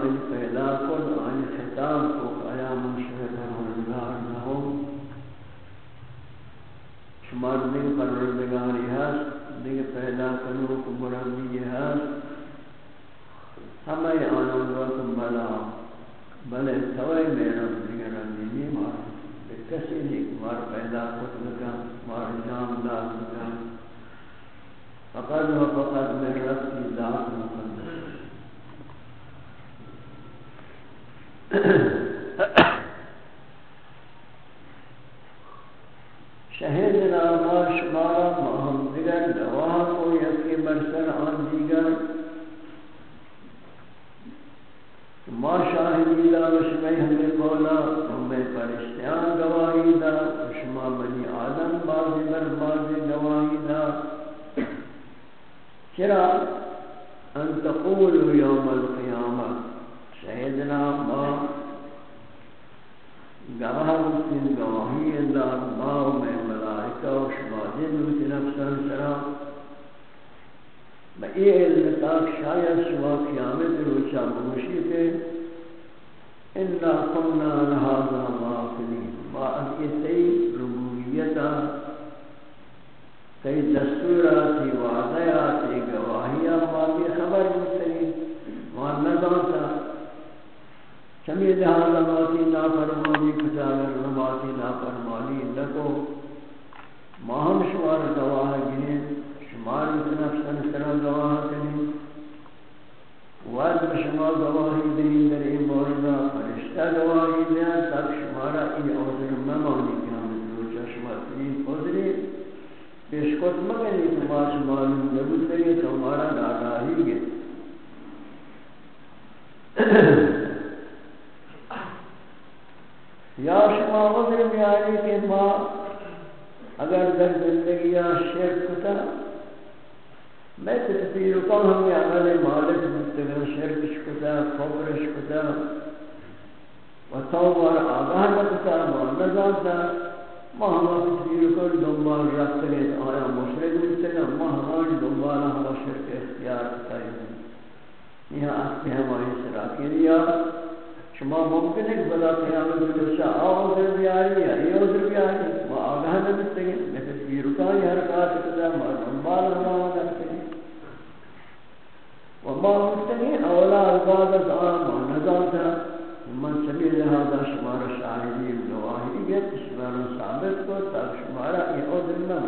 زمانی پیدا کن آن خطاب کو آیا من مشرق پروردگار نہ ہو شمار دیگر پروردگاری هست دیگر پیدا کنو کو مرمی هست۔ همه آنان وقت بلا بلے توئی میرا دیگر نہیں مار کسی نہیں مار پیدا خود لگا مار جام دار لگا فقط و فقط میں رب کی ذات مقدس شہید نامہ شمارا مہم دیگر دواہ کو یکی برسر آن دیگر۔ ما شاہدی دا وشمی ہمیں قولا ہمیں پرشتیان گواہی دا وشما بنی آدم بازی بر بازی گواہی دا۔ چرا؟ ان تقولوا یوم القیامة شہدنا ما گواہ مسلم گواہی دا باو میں ملائکہ و شما جن نفسان سرا۔ میں یہ علم تاک شاید شما قیامت روچا بوشی تے۔ کے انا قمنا لہذا غافلین ما از یہ صحیح تی دستورا تی وعدیا تی گواہیا ما بھی خبر مستقی ما نظامتا چمی لہذا ما تی نافرمانی کجاگر ما تی نافرمانی لکو ما ہم شوار گواہ گنین شمار نفسن سر گواہ کنی وعد شما گواہی دیں در این موردہ فرشتہ گواہی دیں تب شمارا این عذر ممانی کہ ہم روچا شما تین عذری پیش کت مگنی تما شما نبود دیں تو ہمارا ناراہی گے یا شما عذر بیانی کہ ما اگر در زندگی شرک کتا میں تکفیر کو ہم نے عمل مالک مستقل شرکش کتا کفرش کتا و توبار آگاہ نکتا معنزاتا ما ہما تکفیر کو دنبال رکھتے ہیں آیا مشرک مستقل ما ہماری دنبال ہما شرک اختیار کتا ہے یہاں اصلی ہماری سراکی لیا شما ممکن ہے کہ بلا قیامت میں دوشا آو در بیاری یا یہ عذر بیاری ما آگاہ نکتے ہیں میں تکفیر کو ہر کار کتا ما دنبال ہما نکتے ہیں وما مستنی اولا الباد آم نظامتا من سبیل هذا شمار شاہدی گواہی گئت شمار ثابت کو تاک شمارا یہ عذر نہ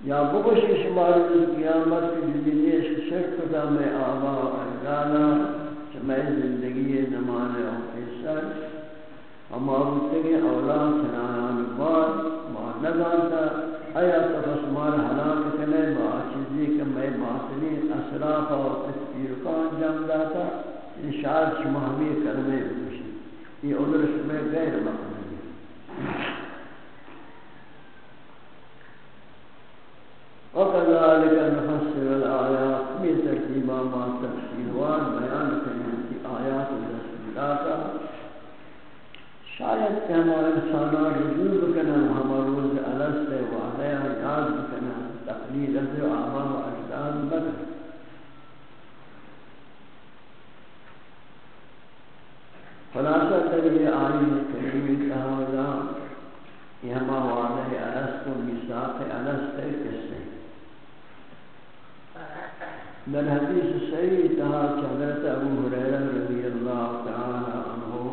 یا بگوشی شمار قیامت کی زندگی شرک کتا میں آبا و اجدانا چمیں زندگی زمان و پیسر ہما مستنی اولا چنانان بعد ما نظامتا آیا تو رسمان حلاک کنے با چیزی کہ میں باطنی اسراف و تسپیر کا داتا، ان شاید شما ہمیں کرنے بکشی۔ یہ عذر شما غیر مقبولی وَقَذَلِكَ نُفَسِّرُ الْآيَاتِ میں ترتیبہ ما تفسیروان بیان کرنے کی آیات رسولاتا شاید کہ ہمارا انسانا رجوع بکنا ہمارا روز علست وعدہ یاد بکنا تقلیل از آبا و اجداد بکنا خلاصہ تر یہ آئی کریمی تحولا یہ ہما وعدہ علست و میساق علست کس سے من حدیث صحیح تہا حضرت ابو حریرہ رضی اللہ تعالی عنہ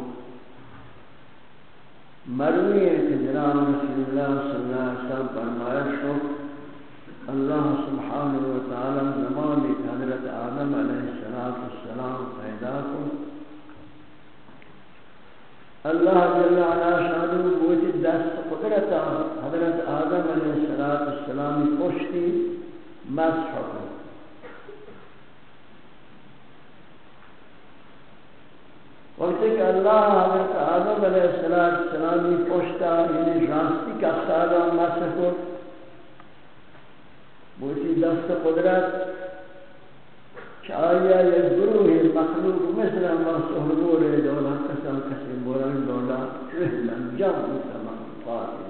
مروی ہے کہ جناب رسول اللہ صلی اللہ علیہ وسلم فرمایا شو اللہ سبحانہ و تعالی زمان حضرت آدم علیہ السلام پیدا کو اللہ جل علا شانو بوجھ دست قدرتا حضرت آدم علیہ السلام پشتی مسح کو وقتی کہ اللہ حضرت آدم علیہ السلامی پوشتا یعنی راستی کا سارا مسح کو بوتی دست قدرت آیا یہ گروہ مخلوق مثل ما سہرور دولا کسان کسی بوران دولا رحلن جب ہوتا مخلوقات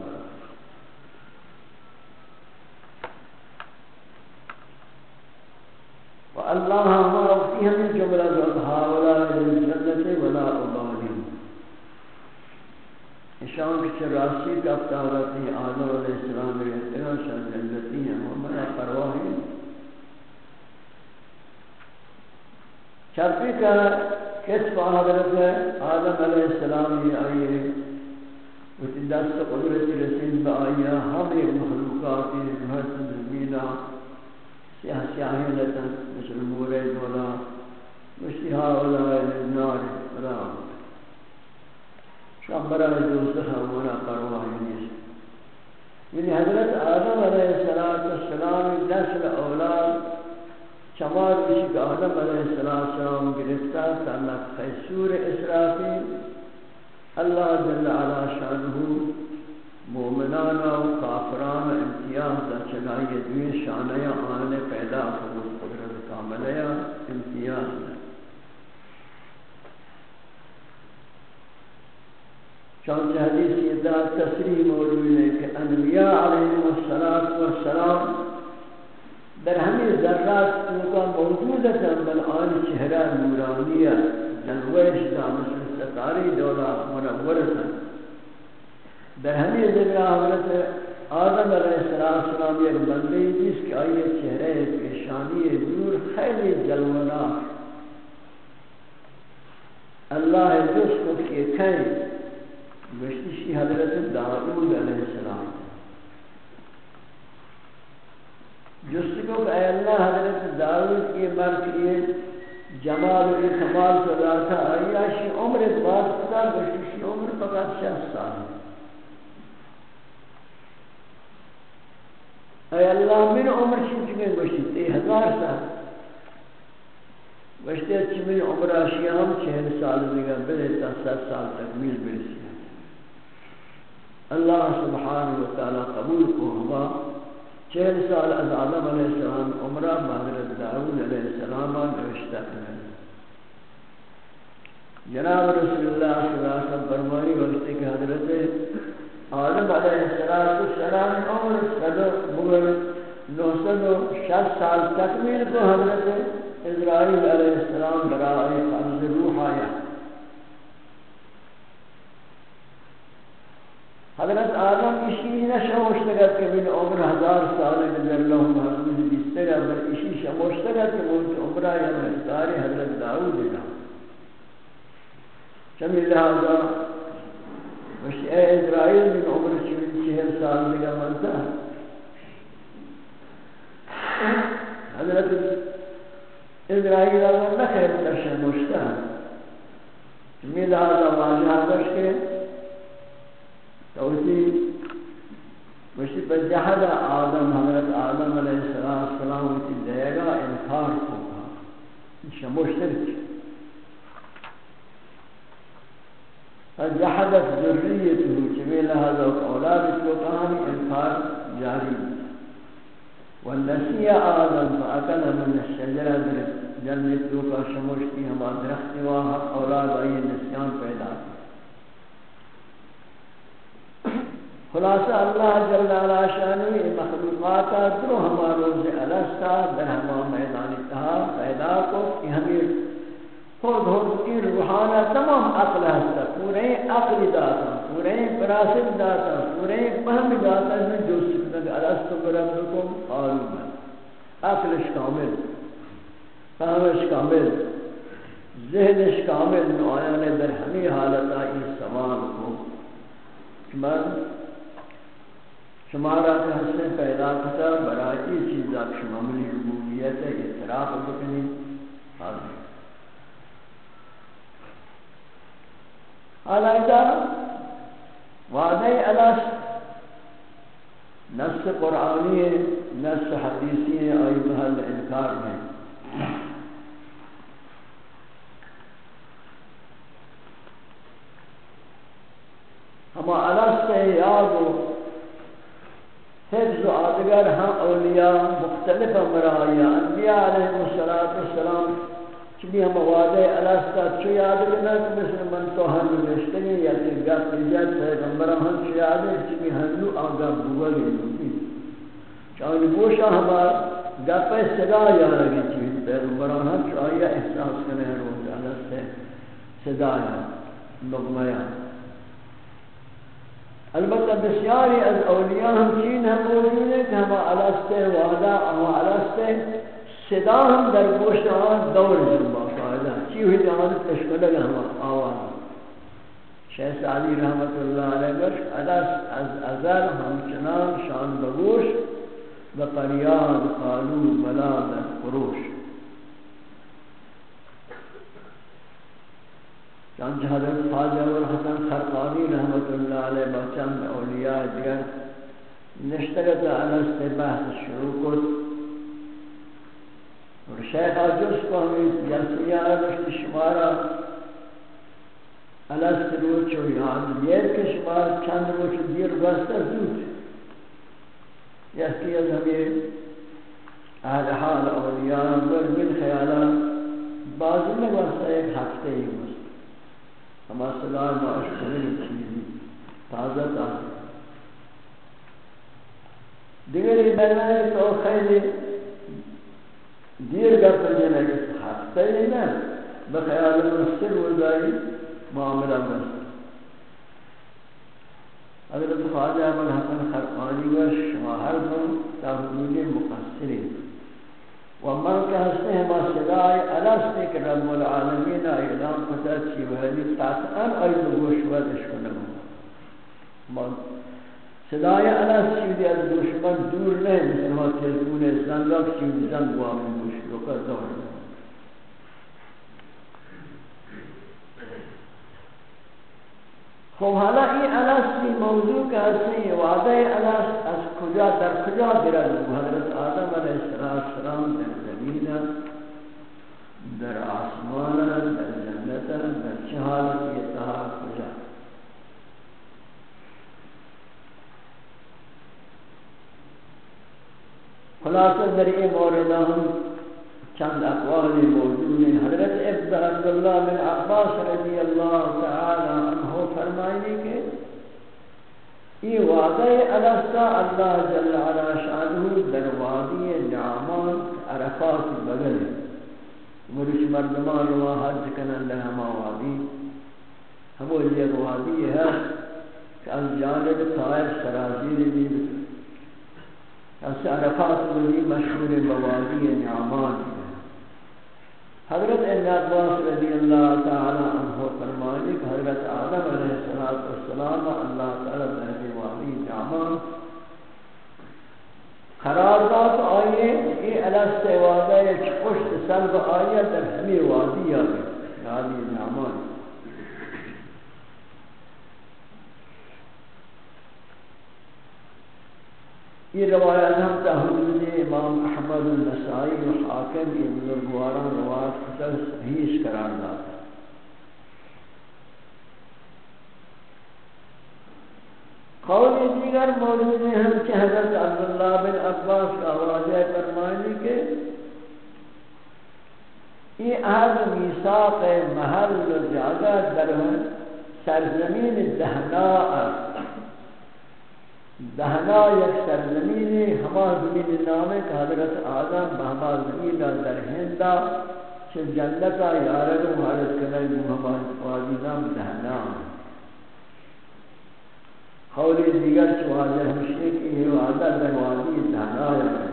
والله ما شان کی راسی کا تارتی آدم علیہ السلام رہتے ہیں شان جنتی ہیں ہمارا پرواہ نہیں چرپی کا کس پا حضرت آدم علیہ السلام یہ آئیے وچی دست قدرت رسین با آئیا ہم ایک مخلوقاتی رہت زمینہ سیاہ سیاہی لتا مثل مورے دولا مشتی ہاولا لنار رام برای دوزخ ہمارا پرواہی نیست. یعنی حضرت آدم علیہ السلام نسل اولاد شمار بشی کہ آدم علیہ السلام گرفتا تعلق خیسور اسرافی اللہ جل علا شانہ مومنانا و کافرانا امتیاز دا چنائی دوی شانیا آنے پیدا کرو قدرت کاملیا امتیاز. دا چونچہ حدیث یہ دا تصریح موجود ہے کہ انبیاء علیہ السلام در همین ذرات توقع موجود ہے بل آن چہرہ نورانیہ جلوش دا مثل ستاری دولا منورتا در همین ذرہ حضرت آدم علیہ السلام ایک بندی جس کی آئی چہرہ پیشانی نور خیلی جلونا۔ اللہ جس کو کہ کہیں گشتشی حضرت داود علیہ السلام جستگو کہ اے اللہ حضرت داود کی مرد یہ جمال و کمال صدا تھا آیا شی عمر بعد خدا گشتی عمر فقط شخص سال اے اللہ من عمر شی چکے گشتی تی ہزار سال۔ گشتی اچھی من عمر آشی ہم چہل سال دیگا بلے تا ست سال تکمیل برسی اللہ سبحانہ وتعالی قبول کو ہوا چہل سال از آدم علیہ السلام عمرہ حضرت داود علیہ السلام نوشتہ کرنے۔ جناب رسول اللہ صلی اللہ علیہ وسلم فرمائی وقت کہ حضرت آدم علیہ السلام عمر صدر مگر نو سو شد سال تکمیل کو حضرت اسرائیل علیہ السلام برائے قبض روح آیا۔ حضرت آدم اشی نشمشتگد که من عمر هزار سال من الله محمد بیستگد بل اشی شمشتگد که من عمره یا مقدار حضرت داود دینا چمی لحاظا وشی اے اسرائیل من عمر چمین چهل سال دیگا منتا حضرت اسرائیل اللہ نخیر تشمشتہ چمی لحاظا واجہ داشت که توسی مشی بجہد آدم، حضرت آدم علیہ السلام کی دے گا انکار کو شموشتر کی فجحدت ذریته چمی لہذا اولاد کو کہانی انکار جاری۔ والنسی آدم فاکل من الشجرہ جنت تو کا شموشتی ہما درخت وہاں اولاد آئی نسیان پیدا کی۔ خلاصہ اللہ جل علا شانوی مخلوقات درو ہما روز الستا در ہما میدان اتحا پیدا کو کہ ہمیں خود خود کی روحانہ تمام عقل ہستا پورے عقل داتا پورے براسل داتا پورے فهم داتا میں جو سکتا کہ الست بربکم قالو من عقلش کامل فهمش کامل، ذہنش کامل نوعیان در ہمیں حالتا اس سوال کو من شما را که حسن پیدا کتا، برای این چیزا که شما منی ربوبیت اعتراف بکنی حاضر حالا اذا وعدہ علاش نص قرآنی، نص حدیثی آئی محل انکار میں ہما علاش سے یاد ہو حفظ و آدگر ہم اولیاء مختلف مختلف امرایا انبیاء علیہ السلام چلی ہم وعدے الاستا چو یاد کرنا کہ مثل من تو ہم نشتنی یا کہ گا پیجات پیغمبر ہم چو یاد ہے چلی ہنو آگا بوگا گئی چاہنی بوشا ہمار گا پہ صدا یا رگی چیز پیغمبر ہم چو آیا احساس کرنے روز الاستا صدا یا لغمیا البتہ بسیاری از اولیاء ہم چین ہم موجود ہیں کہ ہم علاستے وعدہ، ہم علاستے صدا ہم در گوشت آن دور جنبا فائدہ چی ہوئی جان تشکلہ ہم آواز شیخ علی رحمت اللہ علیہ برش علاس از ازل ہم چنان شان بگوش، و پریاد قالو بلاد قروش۔ چند حضرت خواجہ والحسن خرقانی رحمت اللہ علیہ بچند اولیاء دیگر نشتگت انست بحث شروع کت اور شیخ آجوز کو ہمیں جلسیہ رشت شمارا الست روچو یاد یہ کہ شمار چند روچ دیر بستا زود یکی از ہمیں اہل حال اولیاء من خیالات بعض میں بستا ایک ہفتے ہی بستا ہما صدا چیزی تازہ تازہ۔ دیگری جی، بلنے تو خیلی جی، دیر گفت جنہ کہ ہفتے ہی نا۔ بخیال مستر وزائی معاملہ بس حضرت خواجہ عمل حسن خرقانی و شماہر دن تحمیل مقصرین ومن کے ہستے ہیں صدای الاستے کہ رب العالمین اعلان کتا چی وحدی قطعا ایدو گوشوت اشکنم صدای الاس چیزی از دشمن دور نہیں مثل ما تلفون زنگاک چیزی زنگ وامی گوشو کر دور خب حالا این الاستی موضوع که هستی وعده الاست از کجا، در کجا برد حضرت آدم علیه السلام در در آسمان، در جنت، در چه حالت اتحا کجا؟ خلاصه در این مورد هم چند اقوال موجود ہیں. حضرت ابن عبداللہ بن عباس رضی اللہ تعالی عنہ فرمائنے کے یہ وعدہ الاستا اللہ جل علا شانہ در وادی نعمان عرفات بغل مرش مردمان روا حج کنن در لہما وادی. ہمو یہ وادی ہے کہ از جانب طائر سرازیر بھی اس عرفات بغل مشہور بوادی نعمان حضرت ابن عباس رضی اللہ تعالی عنہ فرمانے کہ حضرت آدم علیہ السلام اللہ تعالی بہنے والی جامان قرار داد آئیے یہ الست وعدہ پشت سلب آئیے در ہمیں وادی آگے یعنی نعمان. یہ روایت ہم تحویل امام احمد النسائی و حاکم کی بزرگواران روایت خطر صحیح قرار داتا قول دیگر موجود ہیں کہ حضرت عبداللہ بن عباس کا واضح فرمائنی کے یہ عہد میثاق محل و جاگہ در سرزمین دہناء دہنا یک سرزمین ہما زمین نام ہے کہ حضرت آدم بہما زمین در ہندہ چھ جنتا یارد مہارت کرنے محمد وادی نام دہنا۔ قولی دیگر چھ واضح ہمشے کہ یہ وعدہ در وادی ہے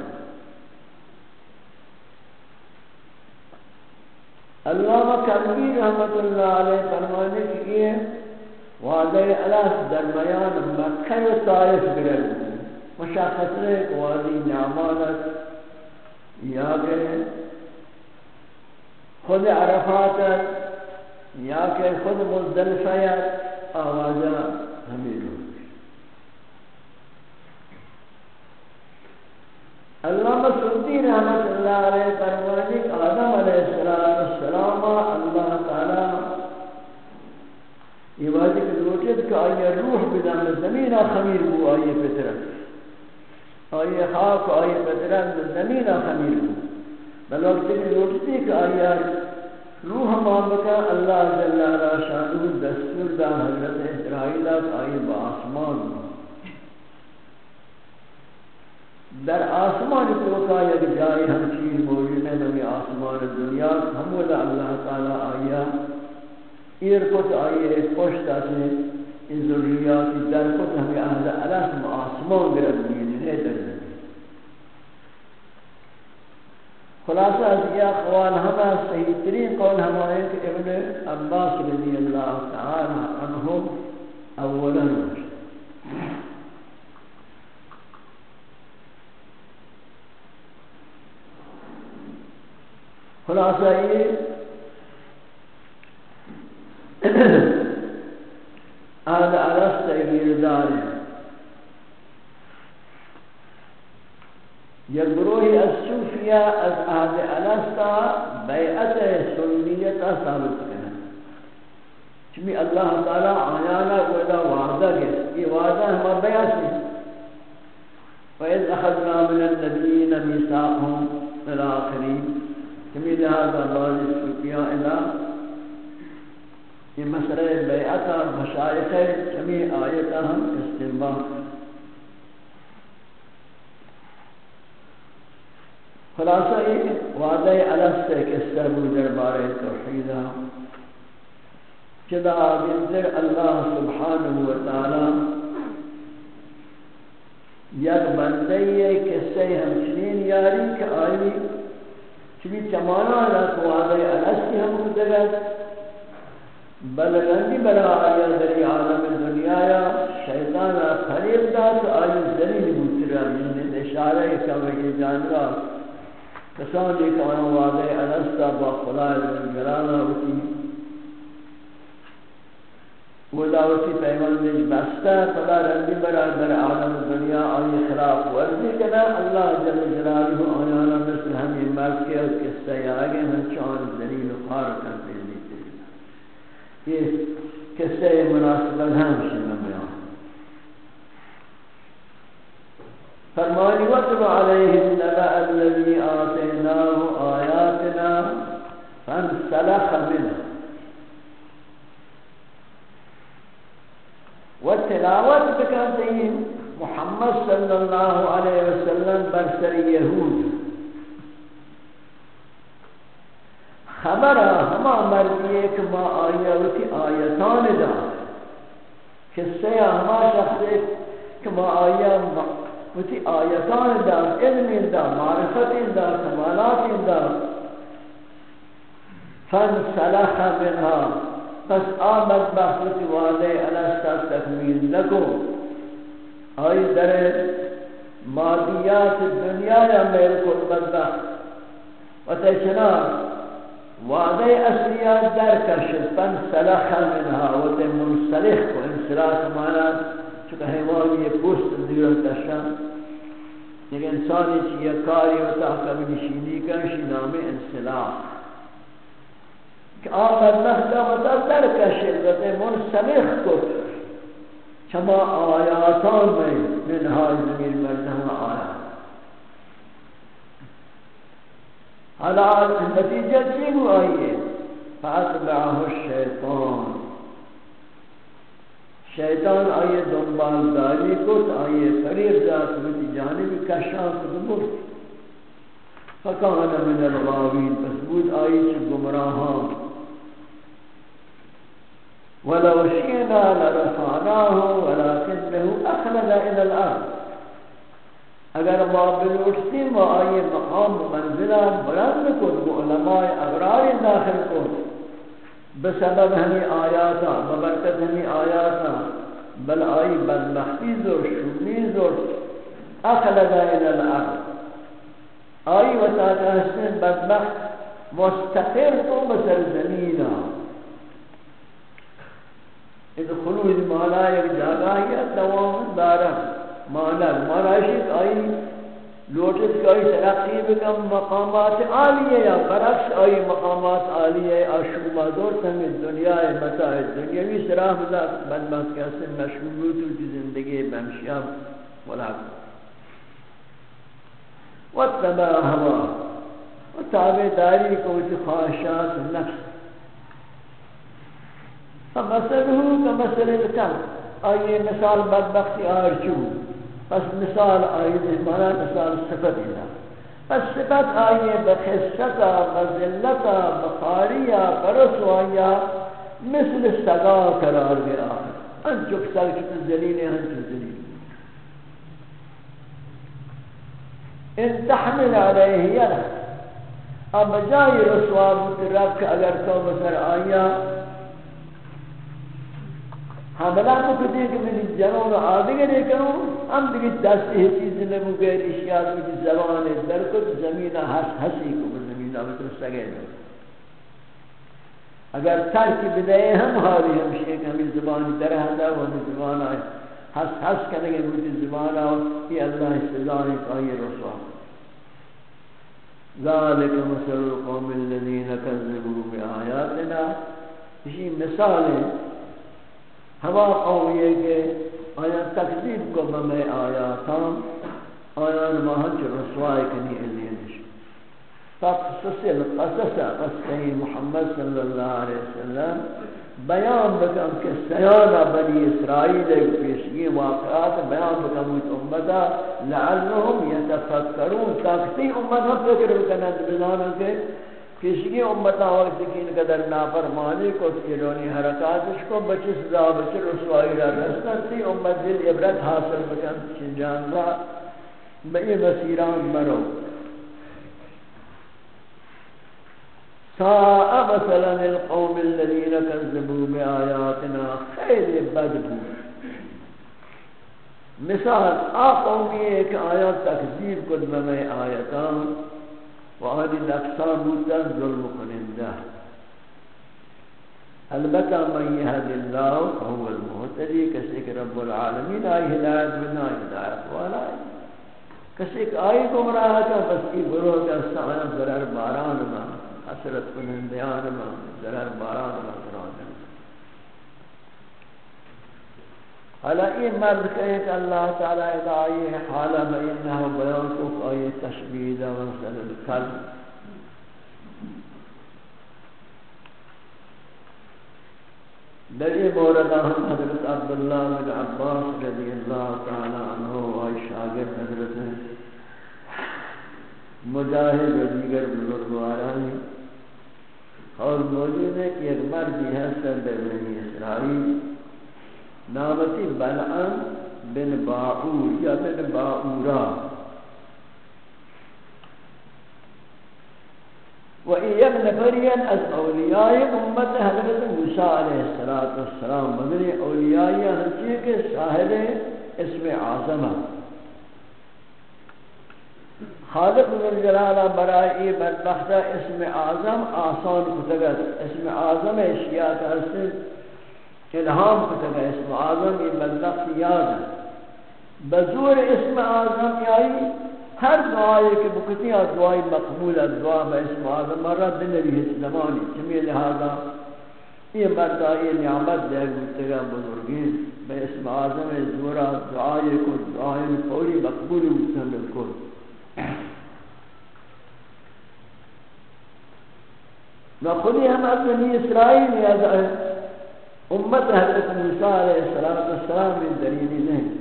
علامہ کلبی رحمت اللہ علیہ فرمانے کی یہ وعدہ الاس درمیان مکہ و طائف گرد مشاخص ہے کہ وادی نعمانت یا کہ خود عرفات یا کہ خود مزدلفیت آوازہ ہمیں لوگ علامہ سلطی رحمت اللہ علیہ فرمانی آدم علیہ السلام اللہ تعالی یہ واجب کہ روچت کہ آئی روح بدن زمین خمیر بو آئی پترک آئی آئی خاک آئی بدرند زمین خمیر ہو۔ بل وقت کہ روٹتی کہ آئی روح مامکا اللہ جل علا شانو دستور دا حضرت اسرائیلات آئی با آسمان ہو۔ در آسمان توقع یک جائے ہم چیز موجود ہے نمی آسمان دنیا۔ ہم ہمولا اللہ تعالی آیا ایر کت آئیے پشت آسے ان ذریاتی در کت ہمیں اہل علاسم آسمان گرد مین ہے، در زمین۔ خلاصہ از یہ اقوال ہمیں صحیح ترین قول ہمائے کہ ابن عباس رضی اللہ تعالی عنہم اولا وجد خلاصہ یہ اہل عرص گیردار یا گروہ الصوفیہ از اہل عرص بیعت سنیت ثابت کرنا۔ چمی اللہ تعالی آیانا وعدہ وعدہ گئے یہ وعدہ ہمارا بیعت ہے۔ وَإِذْ أَخَذْنَا مِنَ النَّبِيِّينَ مِيثَاقَهُمْ إِلَى آخِرِينَ کمی لہذا بعض صوفیاء الہ یہ مسئلہ بیعت اور مشایخ کمی آیتا ہم استنباط خلاصہ یہ وعدہ علف سے قصہ بود دربار توحیدہ چدا بنظر اللہ سبحانہ وتعالی یک بندے قصہ ہمچنین یاری کہ آئی چمی چمانا رات وعدے کی ہم کتگت بلگندی بلا آیا دری عالم دنیا یا شیطان خریب دا تو آئی زلیل بوتی را من اشارہ کا وجہ جانگا کسان ایک آن وعدے الاستا با خلائے جلالا ہوتی۔ وہ دعوتی پیماندش بستا خدا رنگی برا در عالم دنیا آئی خلاف ورزی کنا اللہ جل جلالہ آیانا مثل ہمی مرد کے اس قصہ آگے ہم چان زلیل و خار کرتے دیتے یہ قصہ مناسبت ہم شنہ بیان۔ فرمانی وطب علیہ النبع الذي آتیناه آیاتنا فانسلخ منه و تلاوت بکن تیم محمد صلی اللہ علیہ وسلم برسر یہود۔ خبر ہما مردی ایک ما آیا وتی آیتان دا قصے ہما شخص ایک کہ ما آیا وتی آیتان دا علم دا، معرفت دا کمالات دا۔ فانسلخ منها پس آمد بحثت والے الاستا تکمیل لکو آئی در مادیات دنیا یا میل کل بدبخت و تیچنا وعدے اصلیات در کشت پن سلخ منها و تی منسلخ کو انسلاخ مانا، چکہ حیوانی یہ پوست دیرن تشن ایک انسانی چیئے کاری و تحکم نشینی کنشی نام انسلاخ که کہ آمد نخدا متاثر کشید و تے منسلخ کت چما آیاتان میں منهای زمین مردم آیا حالا نتیجہ چی ہو آئیے فاتبعه الشیطان. شیطان آئیے دنبال داری کت آئیے فریق ذات ہوتی جانب کشان کت برد فکان من الغاوین، پس بود آئی چھ گمراہان ولو شئنا لرفعناه ولكنه أخلد إلى الأرض. اگر ما بلوشتی ما آئی مقام منزلہ بلند کن وہ علماء ابرار داخل کن. بسبب ہمیں آیاتا، ببرکت ہمیں آیاتا، بل آئی بدبختی زور شومی زور اخلد الى الارض آئی وطاقہ حسن بدبخت مستقر تو بسر زمینہ. ایک خلوص مانا ایک جاگہ ہے دوام دارا۔ مانا مانا شک آئی۔ لوٹس کا آئی، ترقی بکم مقامات عالیہ یا برعکس آئی، مقامات عالیہ آشوما دور سنگ دنیا متاع دنیاوی سراح بذات بدبخت کیسے مشغولوت کی زندگی بمشیاب ولاک واتبع هوا وتابع داری کو خواہشات نفس فمثله كمثل الكلب. آئیے مثال بدبختی آرچو پس مثال آئیے مانا مثال صفت اللہ پس صفت آئیے بخصتا بزلتا بخاریا پرسو مثل سگا قرار گیا. انچک سلکت زلیل انچک زلیل ان تحمل علیہ یرہ اب جائی رسوا بترک اگر تو بسر آیا حملہ مکتی کہ میں جنون آدھگے دے کروں ہم دیکھ دست ہی چیز نبو غیر اشیاء کی زبان در کو زمین حس حسی کو زمین آبتر سگے دو اگر ترک بدائے ہم حالی ہم شیخ ہمیں زبان در حدا و ہمیں زبان آئے۔ حس حس کرنے گے مجھے زبان آئے یہ اللہ سزانے کا یہ رسوا۔ ذالک مثل القوم الذین کذبوا بآیاتنا۔ اسی مثال ہے ہوا قومی کہ آیا تکذیب کو بمیں آیا تھا، آیا نماہن چو رسوائی کنی عزیزش تقصص القصص قصہ محمد صلی اللہ علیہ وسلم بیان بکم کہ سیانہ بنی اسرائیل پیشگی واقعات بیان بکم اس امتا لعلهم یتفکرون۔ تاکتی امتا فکر بکنند بزانوں کے کسی امتا وقت کی ان قدر نافرمانی کو سیلونی حرکاتش کو بچی سزا، بچی رسوائی را رسنا تی امت دل عبرت حاصل بکن، چی جان را بئی مسیران مرو۔ ساء مثلا القوم الذين كذبوا بآياتنا خیلی بد بود۔ مثال آقومی ایک آیات تکذیب کد میں آیتان۔ و آنی نقصان بودن ظلم کننده البتہ من یهد الله هو المحتدی کسی کہ رب العالمین آئی ہدایت بنا ہدایت والا کسی کہ آئی گمراہ تھا بس کی گروہ کا سایہ ضرر باران ما حسرت کنندیان ما ضرر باران میں حالا این مرد کہے کہ اللہ تعالی ادعائی حالا بینہا بیان کو آئی تشبید و سر الکل در موردہ ہم حضرت عبداللہ بن عباس رضی اللہ تعالی عنہ و آئی شاگرد حضرت ہیں مجاہد و دیگر بزرگ آرائی اور موجود ہے کہ ایک مردی ہے، سر بنی اسرائیل. نامتی بلعن بن باعور، یا بن باعورا. و این یک نفرین از اولیاء امت حضرت موسیٰ علیہ السلام مدنی اولیاء ہنچی کے صاحب اسم اعظم خالق من برائی بدبختہ اسم اعظم آسان کتگت اسم اعظم اشیاء کا الہام کتگا اسم آزم یہ ملنق یاد ہے. بزور اسم آزم یائی یعنی ہر دعائی کے بکتی ہے دعائی مقبول ہے، دعا با اسم آزم مرد نبی ہے، زمانی چمی لہذا یہ مردہ یہ نعمت دے گتگا بزرگین با اسم آزم زورا دعائی کو دعائی پوری مقبول ہوتا ہے بالکل نہ خودی ہم اپنی اسرائیل یاد ہے امت حضرت موسیٰ علیہ السلام میں دلیلی نہیں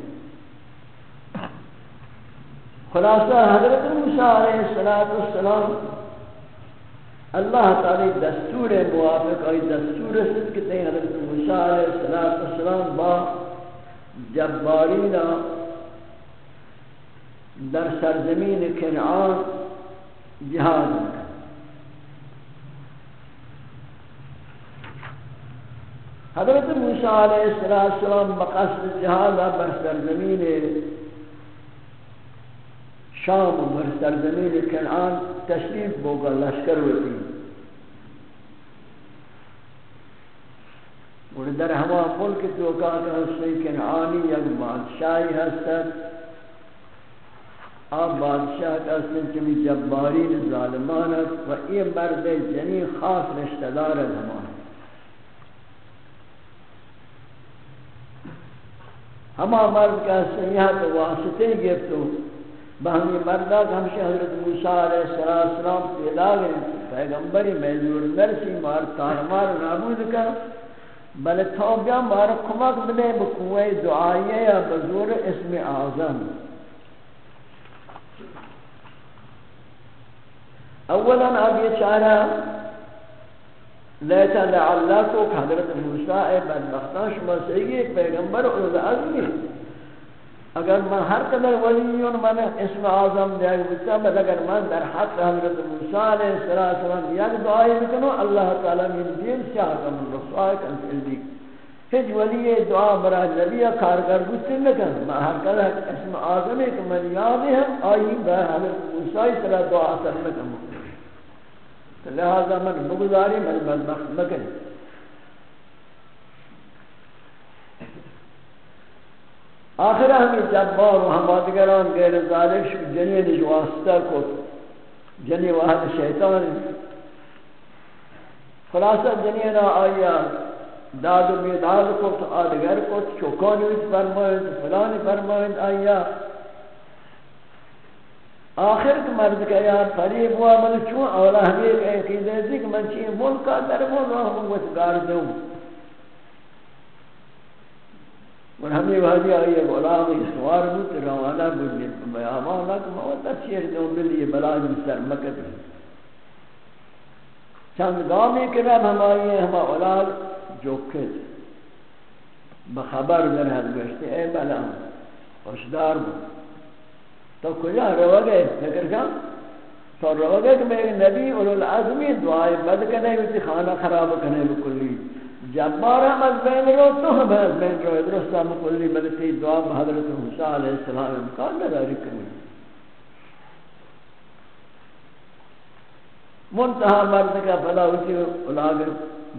خلاصہ حضرت موسیٰ علیہ السلام اللہ تعالی دستور موافق آئی دستور رسد کہتے ہیں حضرت موسیٰ علیہ السلام با جبارینا در سرزمین کنعان جہاد میں حضرت موسیٰ علیہ السلام مقصد جہازہ بر سرزمین شام بر سرزمین کنعان تشریف بوگا، لشکر ہوتی اور در ہما ملک تو کہا کہ حسنی کنعانی یک بادشاہی ہستت آپ بادشاہ کا حسن چمی جبارین ظالمانت و یہ مرد جنی خاص رشتہ دار ہمان ہما مرد کا سیاحت واسطے گفتو بہمی مردہ ہمشہ حضرت موسیٰ علیہ السلام پیدا گئے پیغمبری میزور نرسی مار تارمار نابود کا۔ بل توبیا مار کمک بنے بقوی دعائیہ یا بزور اسم اعظم۔ اولا اب یہ چارہ لیتا لعلہ حضرت موسیٰ بدبختان شما سیگی پیغمبر اولو عظمی اگر من ہر قدر ولیون من اسم اعظم دیا بودتا بل اگر من در حق حضرت موسیٰ علیہ السلام یک دعائی بکنو اللہ تعالی من دین سیاہتا من رسوائی کن فیلدی ہج ولی دعا برای نبی کارگر بودتی نکن. من ہر قدر اسم اعظم ایک من یادی ہم آئی برای حضرت موسیٰ صلی دعا سر نکن لہذا من بگزاری من بدبخت مکن۔ آخر ہمیں جبار و ہمادگران غیر ذالک شو جنین جو واسطہ کو جنی واحد شیطان۔ خلاصہ جنین آیا، داد و بیداد کو آدگر کو چوکانی فرمائند، فلانی فرمائند آیا۔ آخر کے مرد کا یا فریب ہوا من چون اولا ہمیں ایک عقیدہ ہے کہ من چیئے ملکہ در ملکہ ہم گار دوں۔ اور ہمیں واجی آئی ہے غلام سوار بود روانہ بود بیامانا کہ موتا چیر دو ملی بلاج سر مکت چند گامی کے رب ہم ہما اولاد جوکت بخبر در حد گوشتے اے بلا خوشدار بود تو کجا رو گئے؟ فکر کم تو رو گئے کہ میں نبی اولو العظمی دعائی بد کنے بیتی خانہ خراب کنے بکلی جبار ہم از بین رو، تو ہم از بین رو۔ درست ہم کلی ملتی دعا حضرت موسیٰ علیہ السلام امکان نداری کریں منتہا مرد کا فلا ہوتی اولاگر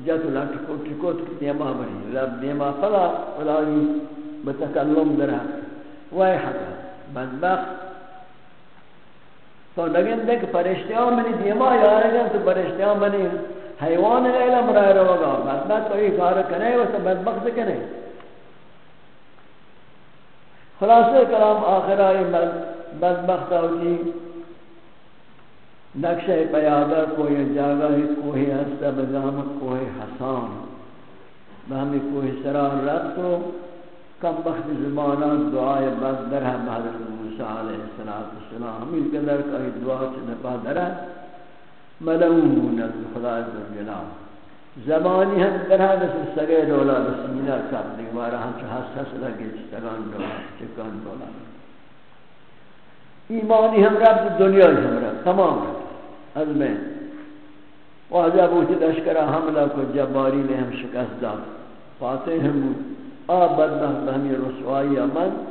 جت لٹ کو ٹکوت کی دیما بری رب دیما فلا اولاگی بتکلم درہ۔ وای حقا، بدبخت تو لگن دیکھ پرشتیاں منی دیما یارگن تو پرشتیاں منی حیوان علم رہ رہا ہوگا بدبخت کوئی کار کرے وہ سب بدبخت کرے۔ خلاصہ کلام آخر آئی بدبخت ہوتی نقشہ پیادہ کوئی جاگہ کوئی ہستہ بزامت کوئی حسان۔ بہمی کوئی سرار رب تو کم بخت زمانات دعائے بس درہ حضرت موسیٰ علیہ السلام ہمیں قدر کا دعا چنپا درہ ملعون از خدا عزوجلال زمانی ہم طرح مثل سگے دولا بسمینہ کب دیوارا ہم چو حس حس لگے چتگان دولا، چکان دولا۔ ایمانی ہم رب دنیا ہم رب، تمام رب۔ از میں۔ واجہ بوچی دشکرہ حملہ کو جباری نے ہم شکست داد۔ فاتح ہم آب بدبخت ہمیں رسوائی امن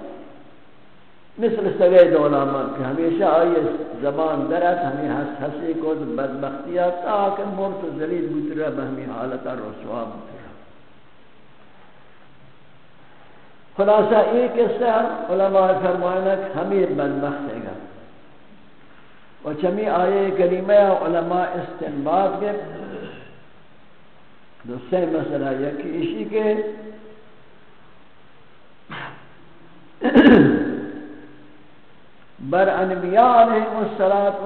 مثل سگے دولامہ کہ ہمیشہ آئی زبان درت ہمیں حس حسی کو بدبختیہ تاکہ مرت زلیل بترہ بہمی حالتا رسوا بترہ خلاصہ ایک قصہ علماء فرمائنا کہ ہمیں بدبخت ہے گا اور چمی آئے کریمہ علماء استنباد کے دوسرے مسئلہ یکی اسی کے بر انبیاء علیہ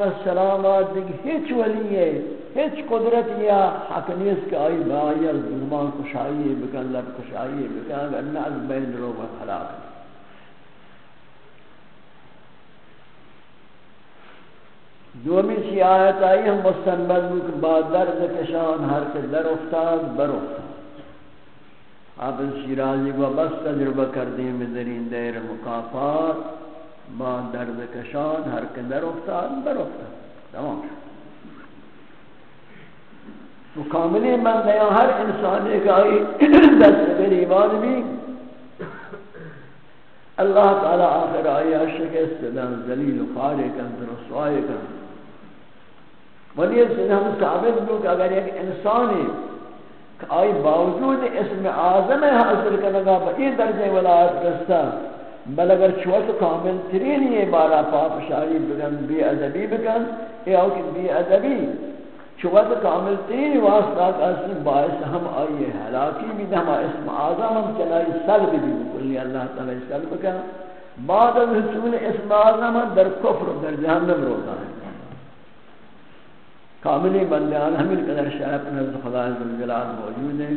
السلام دیکھ ہیچ ولی ہے، ہیچ قدرت یا حق نیست کہ آئی بائی از ظلمان کشائی بکن لب کشائی بکن اگر نہ از بین رو و خلاق دومی سی آیت آئی، ہم مستنبت بک با درد کشان، ہر کے در افتاد، بر افتاد۔ آپ شیرازی کو بس تجربہ کردیں میں درین دیر مقافات۔ با درد کشان ہر کے در افتاد در افتاد تمام شد. تو کاملی من نیا ہر انسان ایک آئی دست بر ایمان بھی اللہ تعالی آخر آئی شکست دن ذلیل و خارے کن رسوائے کن. ولی اس نے ہم ثابت دو کہ اگر ایک انسانی آئی باوجود اسم اعظم حاصل کرنے با این درجے ولایت رستا بل اگر چوت کامل ترین یہ بارا پاپ شاری بگن بی ادبی بگن یا کہ بی ادبی۔ چوت کامل ترین واسطہ اصل باعث ہم آئیے حلاکی بھی ہم اسم آزم ہم چلائی سلب بھی بکلی اللہ تعالی سلب کا بعد از حصول اسم آزم در کفر در جہنم روتا ہے کاملی بندیان ہمیں قدر شرف نزد خدا عزوجلال موجود ہیں۔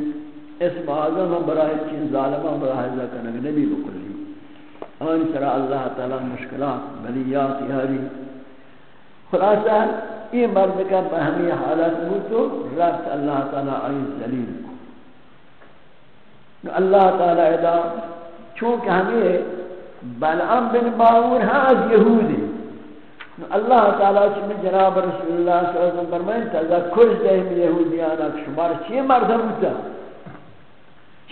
اسم آزم ہم برای چین ظالمہ برای ذکر نبی بکلی آن سرا اللہ تعالی مشکلات، بلیات یاری خلاصہ، یہ مرد کا بہمی حالت بوتو رفت اللہ تعالی آئی ذلیل کو۔ اللہ تعالی ادا، چونکہ ہمیں بلعم بن باور ہاں از یہودی اللہ تعالیٰ چمی جناب رسول اللہ صلی اللہ علیہ وسلم فرمائیں تذکر دہم یہودیانا شمار چی مردم ہوتا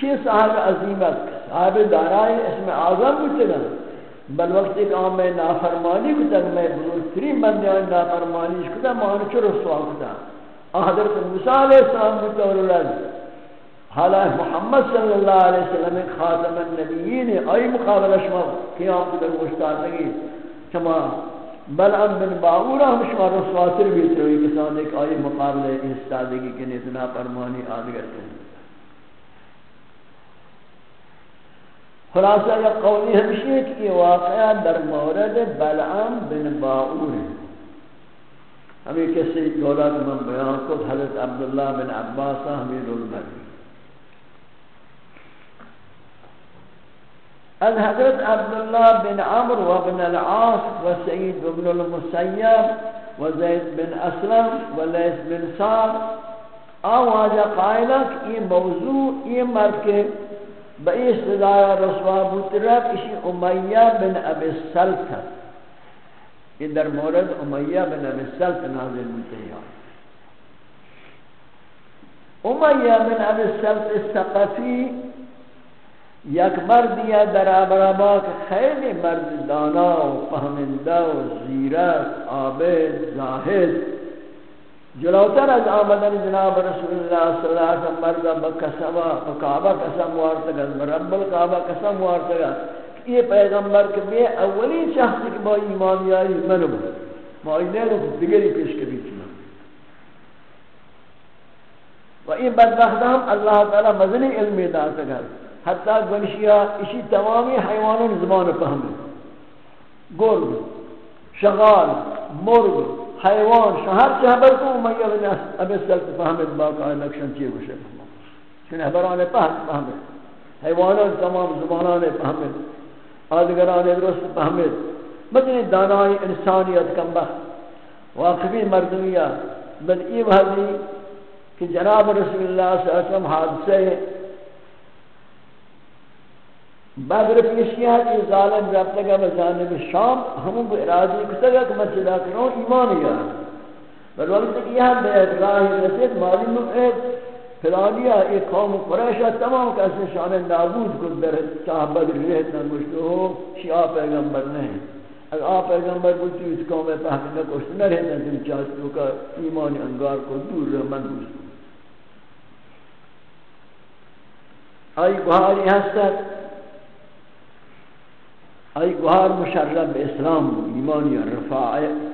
چی صاحب عظیمت صاحب دارائے اسم آزم ہوتا گا بل وقت ایک آم میں نافرمانی کتا میں بزرگترین بندیان نافرمانی کتا مانا چو رسوا کتا۔ حضرت موسیٰ علیہ السلام ہوتا اور حالا محمد صلی اللہ علیہ وسلم خاتم النبیین ای مقابلہ شما قیام در مشتاقی شما بلعم بن باورا ہم شما رسواتر بھی تروی کسان ایک آئی مقابلہ استادگی کے اتنا پرمانی آدگر کریں خلاصہ یا قولی ہمشی ہے کہ واقعہ در مورد بلعم بن باور ہے۔ ہمیں کسی دولت من بیان کو حضرت عبداللہ بن عباس حمید المرد از حضرت عبداللہ بن عمر و بن العاص و سعید بن المسیب و زید بن اسلم و لیس بن سار آواجہ قائلہ کہ یہ موضوع، یہ مرد کے بئی استدائی رسوا بوترک اسی امیہ بن ابی السلط یہ در مورد امیہ بن ابی السلط نازل بوتریا امیہ بن ابی السلط السقفی یک مرد یا در ابرابا خیلی مرد دانا و فهمنده و زیرت عابد، زاهد. جلوتر از آمدن جناب رسول الله صلی اللہ علیہ وسلم مرد با قسم قسم وارتگا رب القعبہ قسم وارتگا یہ پیغمبر کے بے اولی شخص کی با ایمانی آئی منو ما اینے رو دیگری پیش کبھی چنا و این بدبخت ہم اللہ تعالی مزنی علمی دا سکر حتی گنشیا اسی تمامی حیوانوں زبان فهمے گرگ، شغال مرغ حیوان شہر چہبر کو امیہ بن ابی سلط فهمت باقا نقشن چیئے گوشے چون حبران پہت فهمت حیوانان تمام زبانان فهمت آدگران درست فهمت مدنی دانائی انسانیت کم بخت واقفی مردمیہ بل ای بھلی کہ جناب رسول اللہ صلی اللہ علیہ وسلم حادثے بدر پیشیا کہ ظالم رب تک بجانب شام ہم کو ارادی کتا گا کہ مسجد کروں ایمان یا بل وقت کہ یہ بے راہ رسید معلوم ہے فلانیا ایک قوم قریش تمام کیسے شان نابود کو در چاہ بدر رہت نہ گشتو ہو، شیعہ پیغمبر نہیں۔ اگر آپ پیغمبر بولتی اس قوم میں پہنے نہ کشت نہ رہتا تم چاہتو کا ایمان انگار کو دور رہ، من گوشت۔ آئی گوھاری ہستت ای گوار مشرب به اسلام بود ایمانی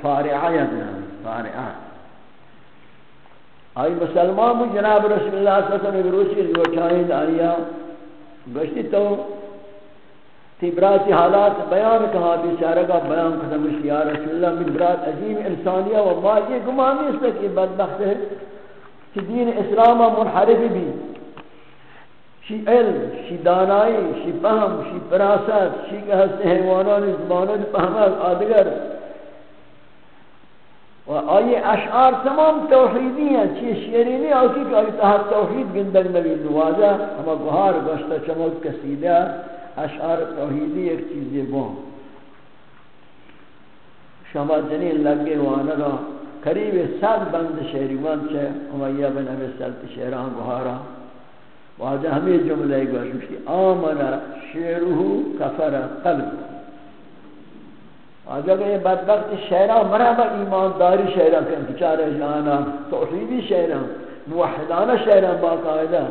فارعیت نام فارعیت ای مسلمان بود جناب رسول اللہ صلی اللہ علیہ وسلم روچی روچائند آیا گشتی تو تیبراتی حالات بیان کہا، بیچارہ کا بیان ختم یا رسول اللہ، من برات عظیم انسانیہ و ما یہ گمان نہیں اس کہ بدبخت ہے کہ دین اسلام منحرف بھی۔ شی علم، شی دانائی، شی فهم، شی فراست، شی که هست حیوانان، زبانان فهمت آدگر. و آئی اشعار تمام توحیدی ہیں چی شیرینی؟ آکی کہ آئی تحت توحید گندگ نبی نوازہ ہما گوھار گوشتا چمک کسیدہ اشعار توحیدی ایک چیزی بون شما جنین لگے وانا را قریب صد بند شہریوان چھے امیہ بن ابی سلط شہران گوھارا واجہ ہمیں جملہ گوش کہ آمن شعرہ کفر قلب۔ واجہ کہ یہ بدبخت شعرہ مرحبا ایمانداری شعرہ کہ بچارے جانا، توحیدی شعرہ، موحدانہ شعرہ، باقاعدہ۔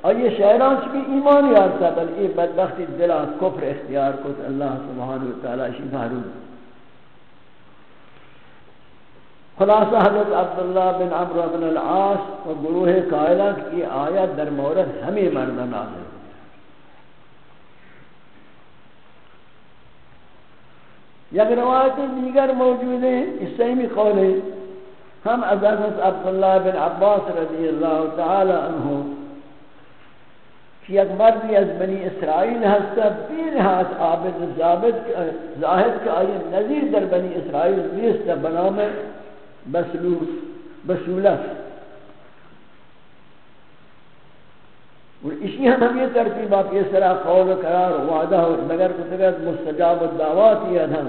اور یہ شعران چکی ایمان یارتا بل یہ بدبخت دلہ کفر اختیار کو اللہ سبحانہ وتعالی شی محروم خلاصہ حضرت عبداللہ بن عمرو بن العاص و گروہ قائلہ کی آیت در مورد ہمیں مردن آدھر یک روایت دیگر موجود ہیں، اس سے سیمی قول ہے، ہم از حضرت عبداللہ بن عباس رضی اللہ تعالی عنہ کہ یک مردی از بنی اسرائیل ہستا بین ہاتھ عابد زابد ظاہد کا آئی نظیر در بنی اسرائیل بیستا بنام بسلوس بسولت اور اسی ہم ہم یہ ترتیب آپ یہ سرا قول و قرار وعدہ ہو مگر کو تگت مستجاب الدعوات ہی ادھم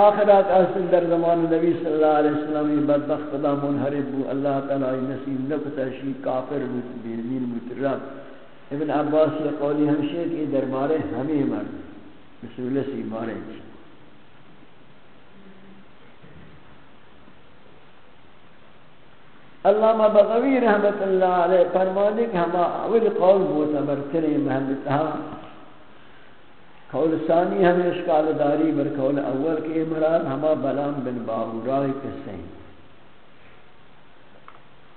آخرات احسن در زمان نبی صلی اللہ علیہ وسلم بدبخت خدا منحرب بو اللہ تعالی نصیب نکتا شی کافر بو بیرمین مترب ابن عباس یہ قولی ہمشہ کہ دربارے ہمیں مرد رسول سی مارے. چھے علامہ بغوی رحمت اللہ علیہ فرمانے کہ ہما اول قول معتبر کریں محمدتہا قول ثانی ہمیں اشکال داری بر قول اول کے مراد ہما بلام بن باورائی کسے ہیں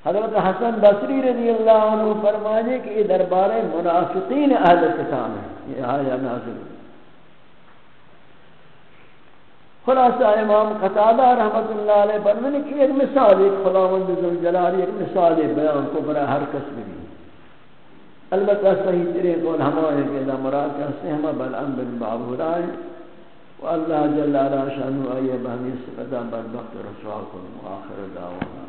حضرت حسن بصری رضی اللہ عنہ فرمانے کہ یہ دربار منافقین اہل کتاب ہے یہ آیا نازل۔ خلاصہ امام قطادہ رحمت اللہ علیہ برمین کی ایک مثال، ایک خداوند ذوالجلال، ایک مثال بیان کو برا ہر کس میں البتہ صحیح تیرے قول ہمارے کے دا مراد سہمہ ہیں ہمیں بلعن بالمعبوران و اللہ جل علا شانو آئیے بہمی سبتا بدبخت رسوا کنم آخر دعوانا